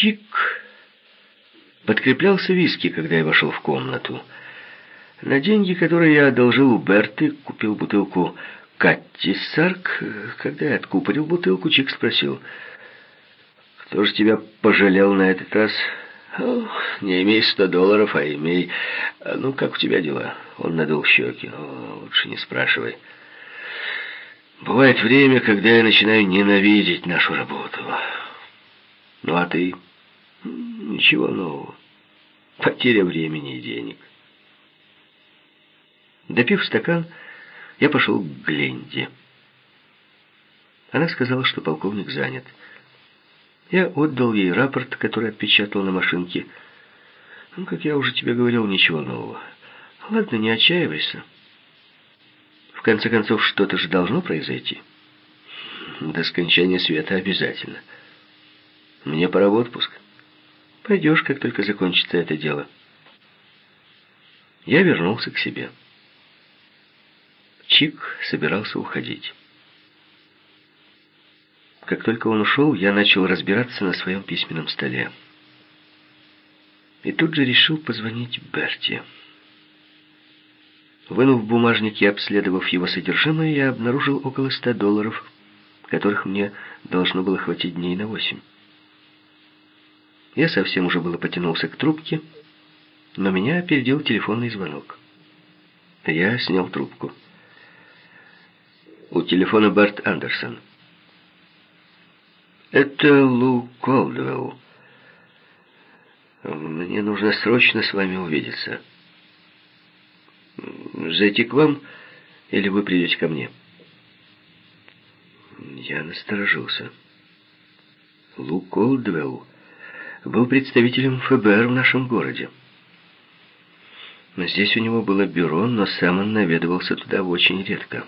Чик подкреплялся виски, когда я вошел в комнату. На деньги, которые я одолжил у Берты, купил бутылку Катти Сарк. Когда я откупорил бутылку, Чик спросил, «Кто же тебя пожалел на этот раз?» О, «Не имей сто долларов, а имей... Ну, как у тебя дела?» Он надул щеки. «О, лучше не спрашивай». «Бывает время, когда я начинаю ненавидеть нашу работу. Ну, а ты?» «Ничего нового. Потеря времени и денег». Допив стакан, я пошел к Гленде. Она сказала, что полковник занят. Я отдал ей рапорт, который отпечатал на машинке. Ну, как я уже тебе говорил, ничего нового. Ладно, не отчаивайся. В конце концов, что-то же должно произойти. До скончания света обязательно. Мне пора в отпуск. Пойдешь, как только закончится это дело. Я вернулся к себе. Чик собирался уходить. Как только он ушел, я начал разбираться на своем письменном столе. И тут же решил позвонить Берти. Вынув бумажник и обследовав его содержимое, я обнаружил около ста долларов, которых мне должно было хватить дней на восемь. Я совсем уже было потянулся к трубке, но меня опередил телефонный звонок. Я снял трубку. У телефона Барт Андерсон. «Это Лу Колдвелл. Мне нужно срочно с вами увидеться. Зайти к вам или вы придете ко мне?» Я насторожился. Лу Колдвелл был представителем ФБР в нашем городе. Здесь у него было бюро, но сам он наведывался туда очень редко.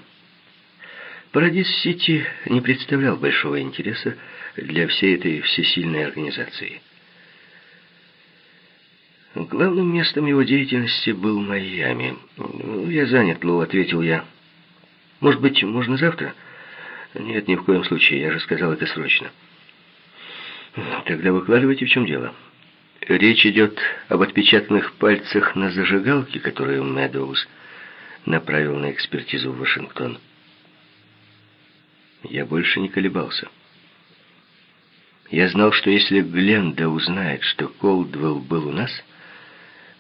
Парадис-Сити не представлял большого интереса для всей этой всесильной организации. Главным местом его деятельности был Майами. «Ну, «Я занят, Лу», — ответил я. «Может быть, можно завтра?» «Нет, ни в коем случае, я же сказал это срочно». «Тогда выкладывайте, в чем дело». Речь идет об отпечатанных пальцах на зажигалке, которую Мэдоуз направил на экспертизу в Вашингтон. Я больше не колебался. Я знал, что если Гленда узнает, что Колдвелл был у нас,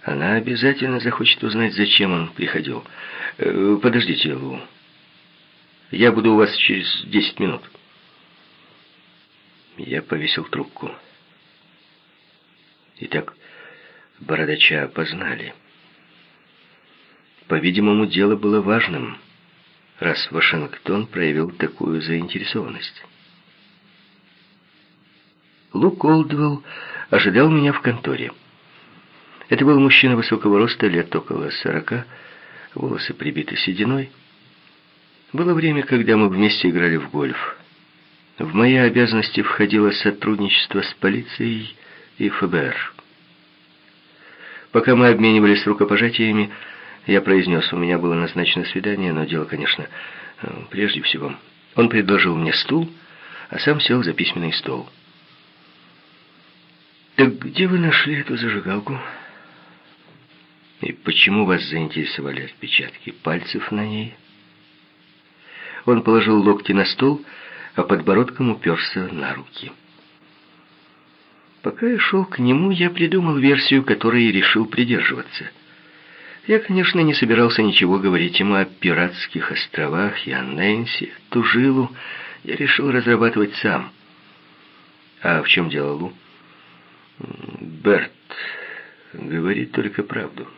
она обязательно захочет узнать, зачем он приходил. Э, подождите, Лу. Я буду у вас через десять минут. Я повесил трубку. Итак, бородача опознали. По-видимому, дело было важным — раз Вашингтон проявил такую заинтересованность. Лу Колдвелл ожидал меня в конторе. Это был мужчина высокого роста, лет около сорока, волосы прибиты сединой. Было время, когда мы вместе играли в гольф. В мои обязанности входило сотрудничество с полицией и ФБР. Пока мы обменивались рукопожатиями, я произнес, у меня было назначено свидание, но дело, конечно, э, прежде всего. Он предложил мне стул, а сам сел за письменный стол. «Так где вы нашли эту зажигалку?» «И почему вас заинтересовали отпечатки пальцев на ней?» Он положил локти на стол, а подбородком уперся на руки. Пока я шел к нему, я придумал версию, которой решил придерживаться – я, конечно, не собирался ничего говорить ему о пиратских островах и о Нэнси. Ту я решил разрабатывать сам. А в чем дело, Лу? Берт говорит только правду.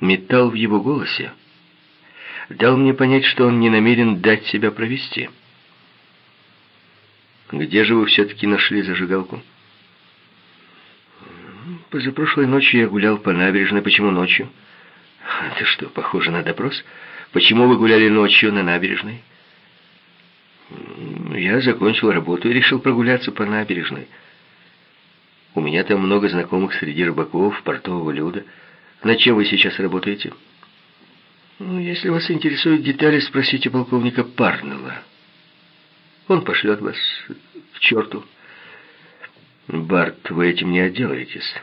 Металл в его голосе дал мне понять, что он не намерен дать себя провести. «Где же вы все-таки нашли зажигалку?» Позапрошлой ночью я гулял по набережной. Почему ночью? Это что, похоже на допрос? Почему вы гуляли ночью на набережной? Я закончил работу и решил прогуляться по набережной. У меня там много знакомых среди рыбаков, портового люда. На чем вы сейчас работаете? Ну, если вас интересуют детали, спросите полковника Парнелла. Он пошлет вас к черту. Барт, вы этим не отделаетесь.